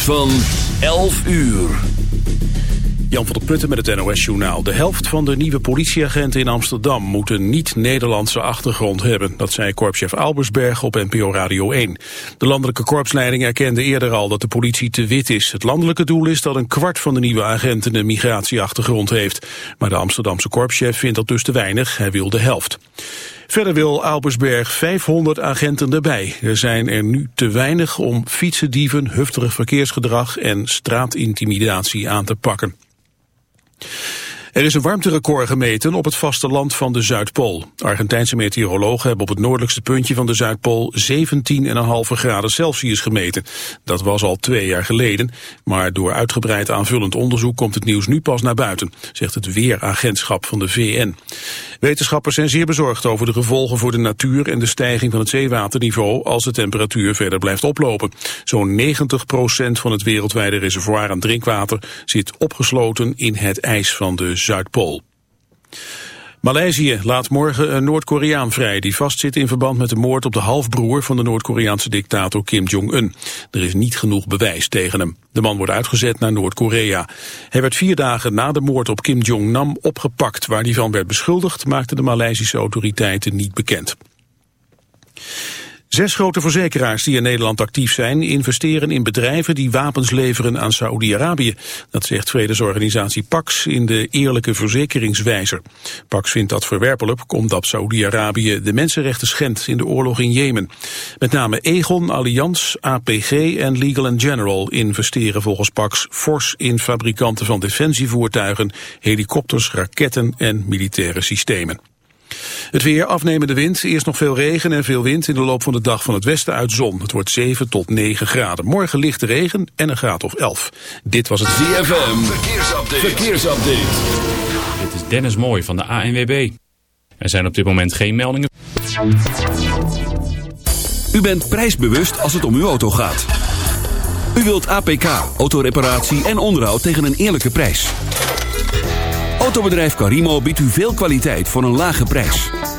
van 11 uur. Jan van der Putten met het NOS-journaal. De helft van de nieuwe politieagenten in Amsterdam moet een niet-Nederlandse achtergrond hebben. Dat zei korpschef Albersberg op NPO Radio 1. De landelijke korpsleiding erkende eerder al dat de politie te wit is. Het landelijke doel is dat een kwart van de nieuwe agenten een migratieachtergrond heeft. Maar de Amsterdamse korpschef vindt dat dus te weinig. Hij wil de helft. Verder wil Albersberg 500 agenten erbij. Er zijn er nu te weinig om fietsendieven, hufterig verkeersgedrag en straatintimidatie aan te pakken. Er is een warmterecord gemeten op het vasteland van de Zuidpool. Argentijnse meteorologen hebben op het noordelijkste puntje van de Zuidpool 17,5 graden Celsius gemeten. Dat was al twee jaar geleden, maar door uitgebreid aanvullend onderzoek komt het nieuws nu pas naar buiten, zegt het Weeragentschap van de VN. Wetenschappers zijn zeer bezorgd over de gevolgen voor de natuur en de stijging van het zeewaterniveau als de temperatuur verder blijft oplopen. Zo'n 90% van het wereldwijde reservoir aan drinkwater zit opgesloten in het ijs van de Zuidpool. Maleisië laat morgen een Noord-Koreaan vrij die vastzit in verband met de moord op de halfbroer van de Noord-Koreaanse dictator Kim Jong-un. Er is niet genoeg bewijs tegen hem. De man wordt uitgezet naar Noord-Korea. Hij werd vier dagen na de moord op Kim Jong-nam opgepakt. Waar hij van werd beschuldigd maakten de Maleisische autoriteiten niet bekend. Zes grote verzekeraars die in Nederland actief zijn... investeren in bedrijven die wapens leveren aan Saoedi-Arabië. Dat zegt vredesorganisatie Pax in de Eerlijke Verzekeringswijzer. Pax vindt dat verwerpelijk omdat Saoedi-Arabië de mensenrechten schendt... in de oorlog in Jemen. Met name Egon, Allianz, APG en Legal General investeren volgens Pax... fors in fabrikanten van defensievoertuigen, helikopters, raketten en militaire systemen. Het weer, afnemende wind, eerst nog veel regen en veel wind in de loop van de dag van het westen uit zon. Het wordt 7 tot 9 graden. Morgen lichte regen en een graad of 11. Dit was het ZFM, verkeersupdate. verkeersupdate. Dit is Dennis Mooij van de ANWB. Er zijn op dit moment geen meldingen. U bent prijsbewust als het om uw auto gaat. U wilt APK, autoreparatie en onderhoud tegen een eerlijke prijs. Autobedrijf Carimo biedt u veel kwaliteit voor een lage prijs.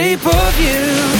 shape of you.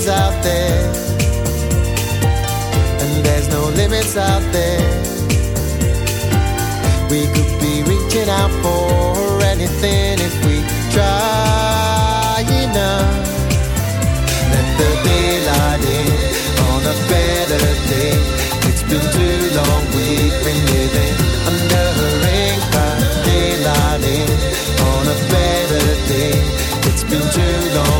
Is out there. And there's no limits out there. We could be reaching out for anything if we try enough. Let the daylight in on a better day. It's been too long, we've been living under a ring cloud. Daylight in on a better day. It's been too long,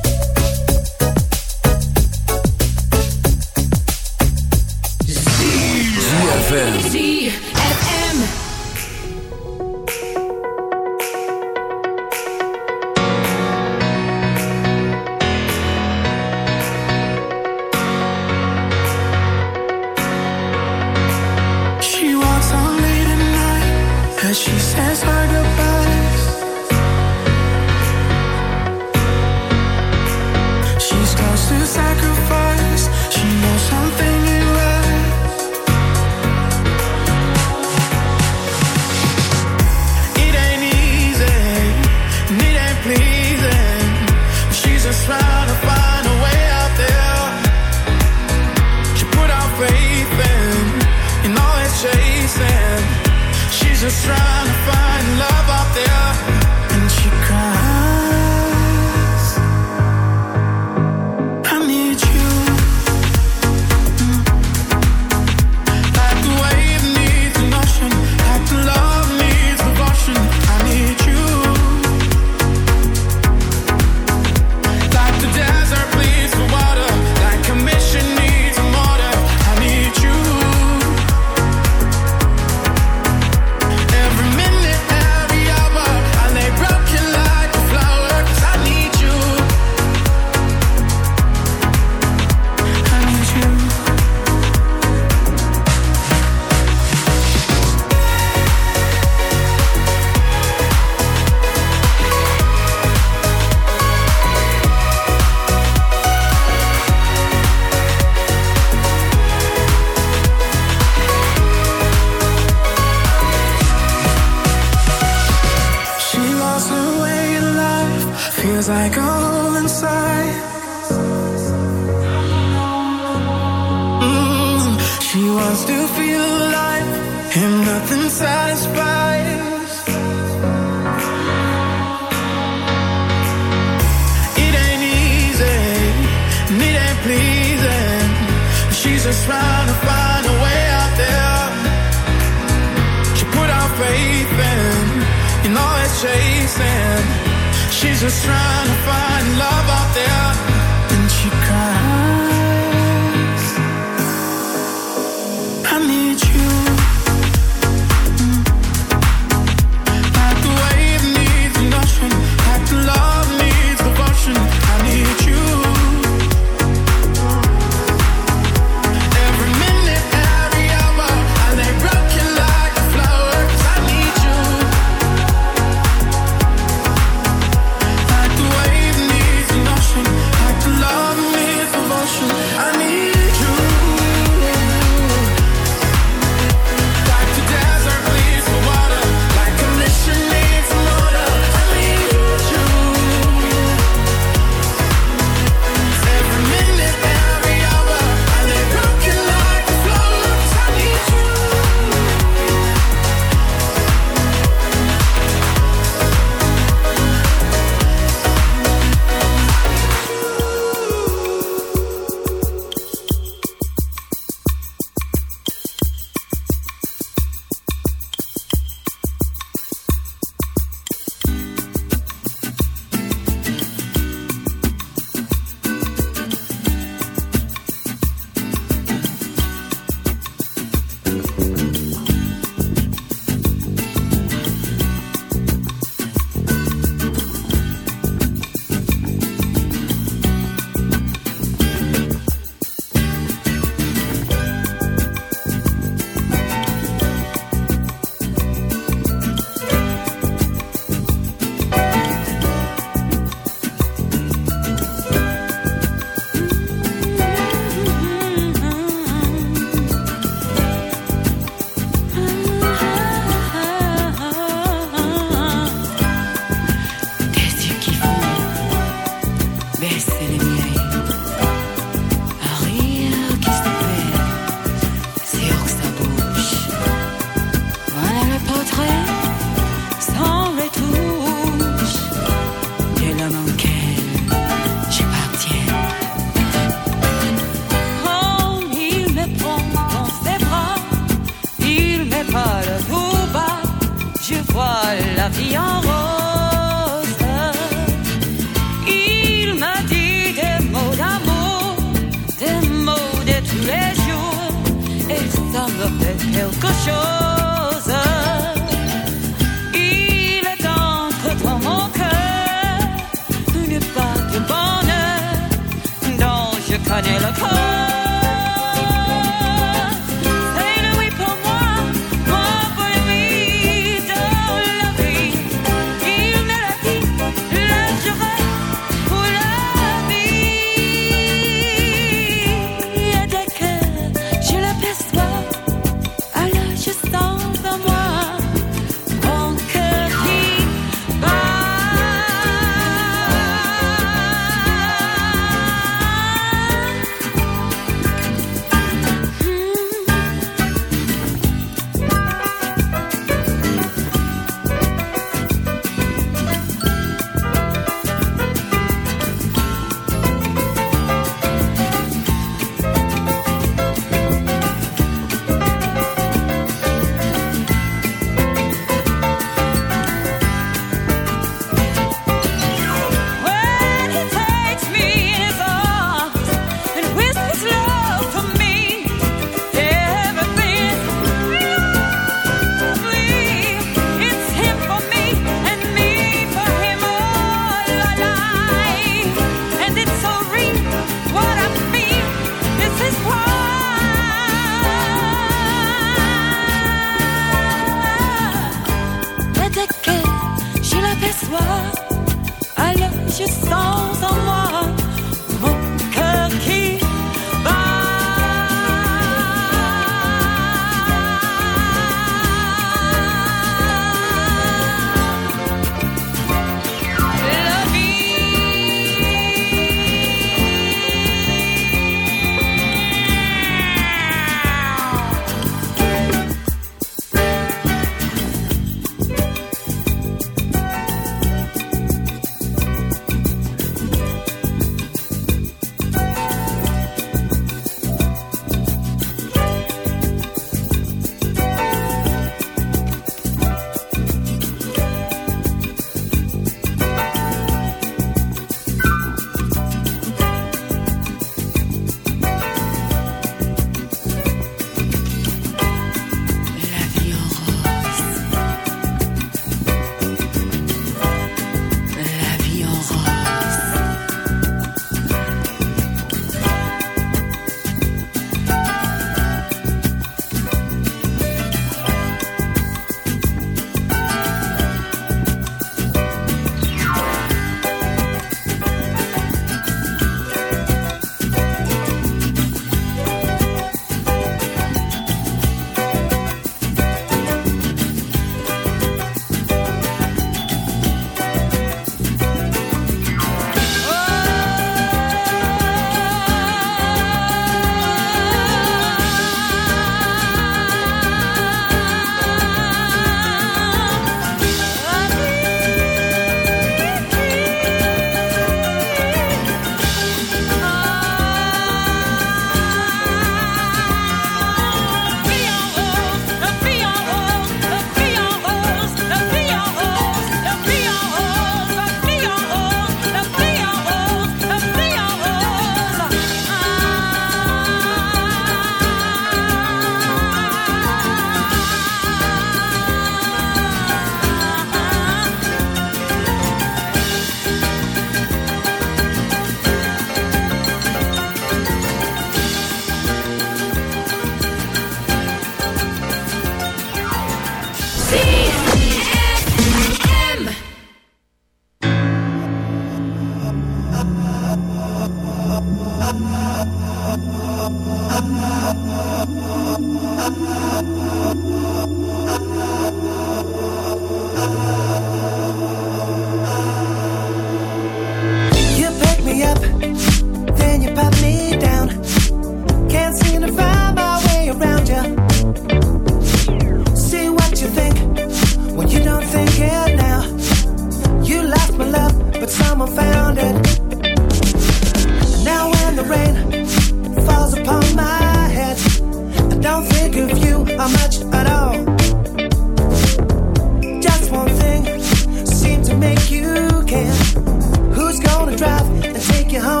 कि हाँ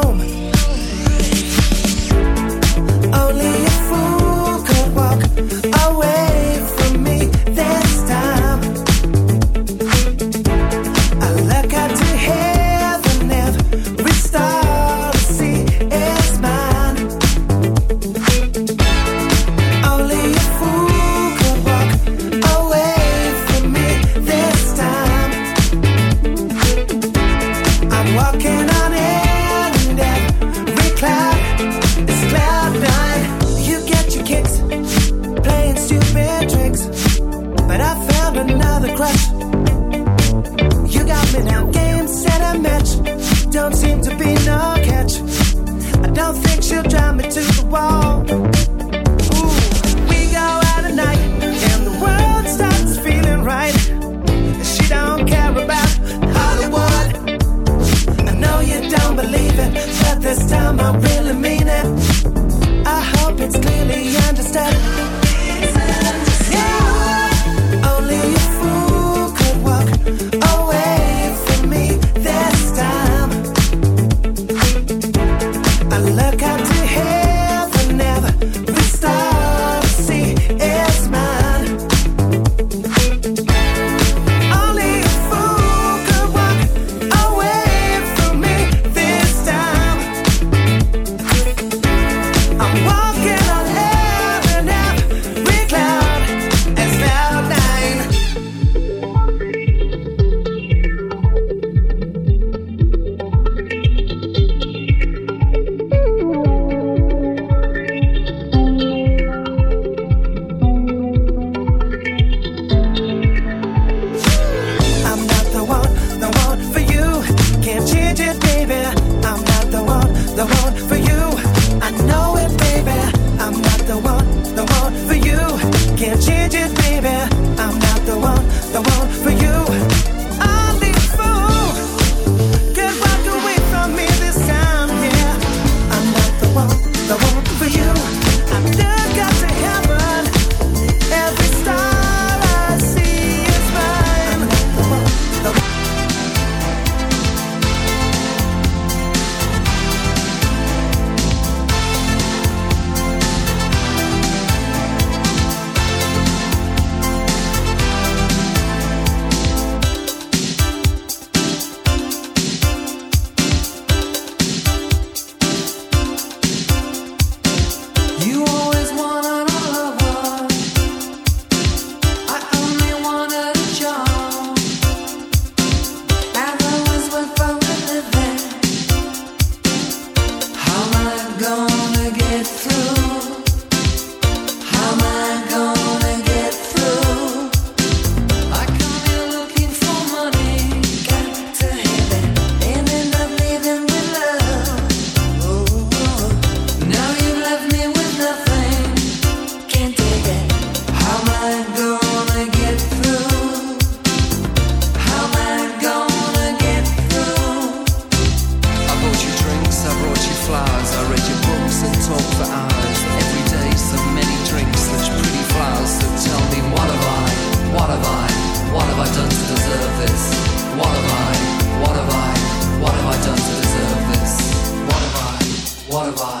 Bye.